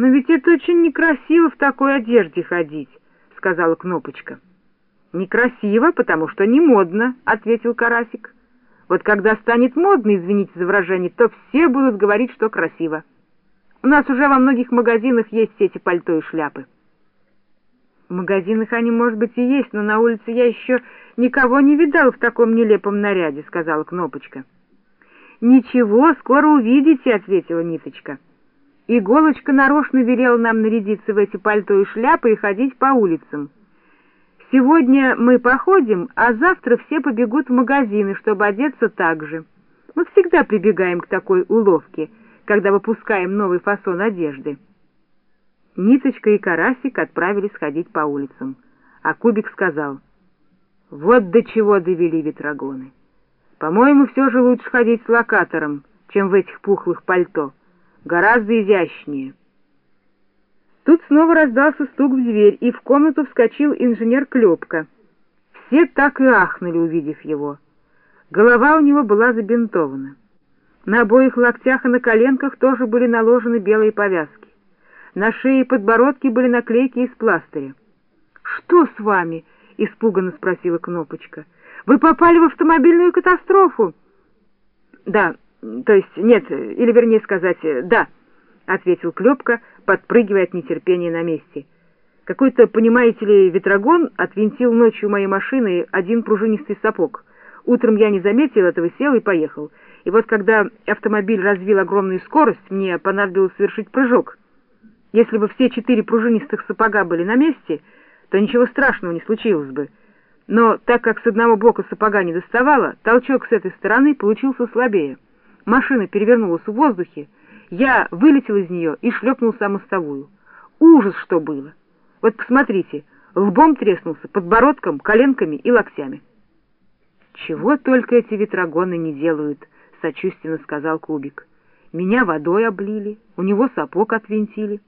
«Но ведь это очень некрасиво в такой одежде ходить», — сказала Кнопочка. «Некрасиво, потому что не модно», — ответил Карасик. «Вот когда станет модно, извините за выражение, то все будут говорить, что красиво. У нас уже во многих магазинах есть эти пальто и шляпы». «В магазинах они, может быть, и есть, но на улице я еще никого не видал в таком нелепом наряде», — сказала Кнопочка. «Ничего, скоро увидите», — ответила Ниточка. Иголочка нарочно велела нам нарядиться в эти пальто и шляпы и ходить по улицам. Сегодня мы походим, а завтра все побегут в магазины, чтобы одеться так же. Мы всегда прибегаем к такой уловке, когда выпускаем новый фасон одежды. Ниточка и Карасик отправились ходить по улицам, а Кубик сказал, «Вот до чего довели ветрогоны. По-моему, все же лучше ходить с локатором, чем в этих пухлых пальто» гораздо изящнее. Тут снова раздался стук в дверь, и в комнату вскочил инженер Клепка. Все так и ахнули, увидев его. Голова у него была забинтована. На обоих локтях и на коленках тоже были наложены белые повязки. На шее и подбородке были наклейки из пластыря. «Что с вами?» — испуганно спросила Кнопочка. «Вы попали в автомобильную катастрофу?» «Да, то есть нет, или вернее сказать, да, — ответил Клепка, подпрыгивая от нетерпения на месте. Какой-то, понимаете ли, ветрогон отвинтил ночью моей машины один пружинистый сапог. Утром я не заметил этого, сел и поехал. И вот когда автомобиль развил огромную скорость, мне понадобилось совершить прыжок. Если бы все четыре пружинистых сапога были на месте, то ничего страшного не случилось бы. Но так как с одного бока сапога не доставало, толчок с этой стороны получился слабее. Машина перевернулась в воздухе, я вылетел из нее и шлепнулся о мостовую. Ужас, что было! Вот посмотрите, лбом треснулся, подбородком, коленками и локтями. «Чего только эти ветрогоны не делают», — сочувственно сказал Кубик. «Меня водой облили, у него сапог отвинтили».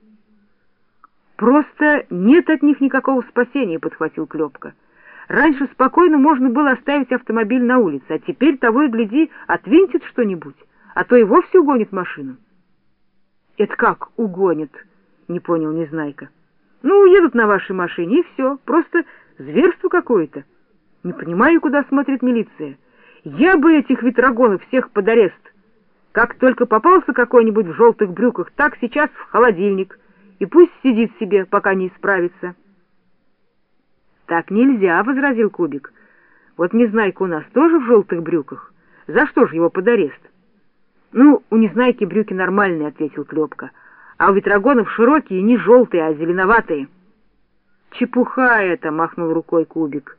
«Просто нет от них никакого спасения», — подхватил Клепка. «Раньше спокойно можно было оставить автомобиль на улице, а теперь того и гляди, отвинтит что-нибудь» а то и вовсе угонит машину. — Это как угонит? — не понял Незнайка. — Ну, уедут на вашей машине, и все, просто зверство какое-то. Не понимаю, куда смотрит милиция. Я бы этих ветрогонов всех под арест. Как только попался какой-нибудь в желтых брюках, так сейчас в холодильник, и пусть сидит себе, пока не исправится. — Так нельзя, — возразил Кубик. — Вот Незнайка у нас тоже в желтых брюках. За что же его под арест? «Ну, у Незнайки брюки нормальные», — ответил Клепка. «А у Ветрогонов широкие, не желтые, а зеленоватые». «Чепуха это!» — махнул рукой Кубик.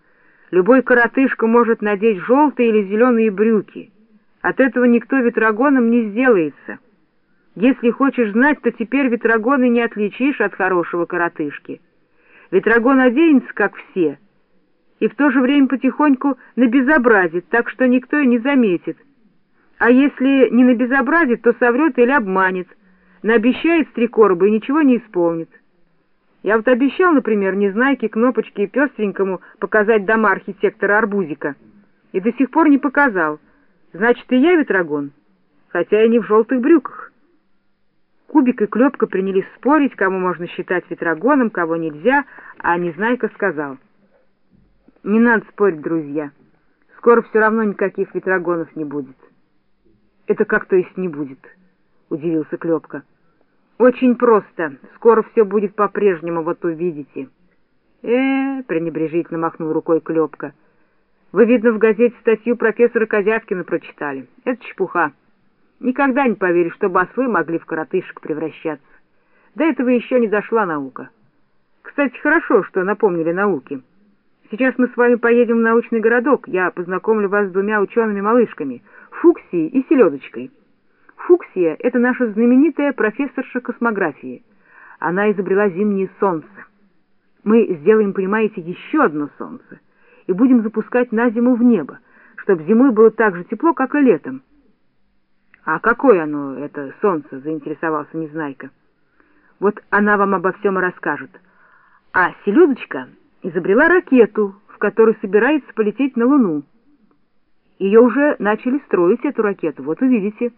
«Любой коротышка может надеть желтые или зеленые брюки. От этого никто Ветрогоном не сделается. Если хочешь знать, то теперь Ветрогоны не отличишь от хорошего коротышки. Ветрогон оденется, как все, и в то же время потихоньку набезобразит, так что никто и не заметит» а если не набезобразит, то соврет или обманет, наобещает с три короба и ничего не исполнит. Я вот обещал, например, Незнайке, Кнопочке и Пестренькому показать дома архитектора Арбузика, и до сих пор не показал. Значит, и я ветрогон, хотя и не в желтых брюках. Кубик и Клепка принялись спорить, кому можно считать ветрогоном, кого нельзя, а Незнайка сказал. «Не надо спорить, друзья. Скоро все равно никаких ветрогонов не будет». «Это как то есть не будет?» — удивился Клепка. «Очень просто. Скоро все будет по-прежнему, вот увидите». «Э-э», — пренебрежительно махнул рукой Клепка. «Вы, видно, в газете статью профессора Козявкина прочитали. Это чепуха. Никогда не поверишь, чтобы ослы могли в коротышек превращаться. До этого еще не дошла наука. Кстати, хорошо, что напомнили науки. Сейчас мы с вами поедем в научный городок. Я познакомлю вас с двумя учеными-малышками — Фуксией и Селедочкой. Фуксия — это наша знаменитая профессорша космографии. Она изобрела зимнее солнце. Мы сделаем, понимаете, еще одно солнце и будем запускать на зиму в небо, чтобы зимой было так же тепло, как и летом. — А какое оно, это солнце? — заинтересовался Незнайка. — Вот она вам обо всем и расскажет. А Селедочка изобрела ракету, в которой собирается полететь на Луну. Ее уже начали строить, эту ракету, вот увидите.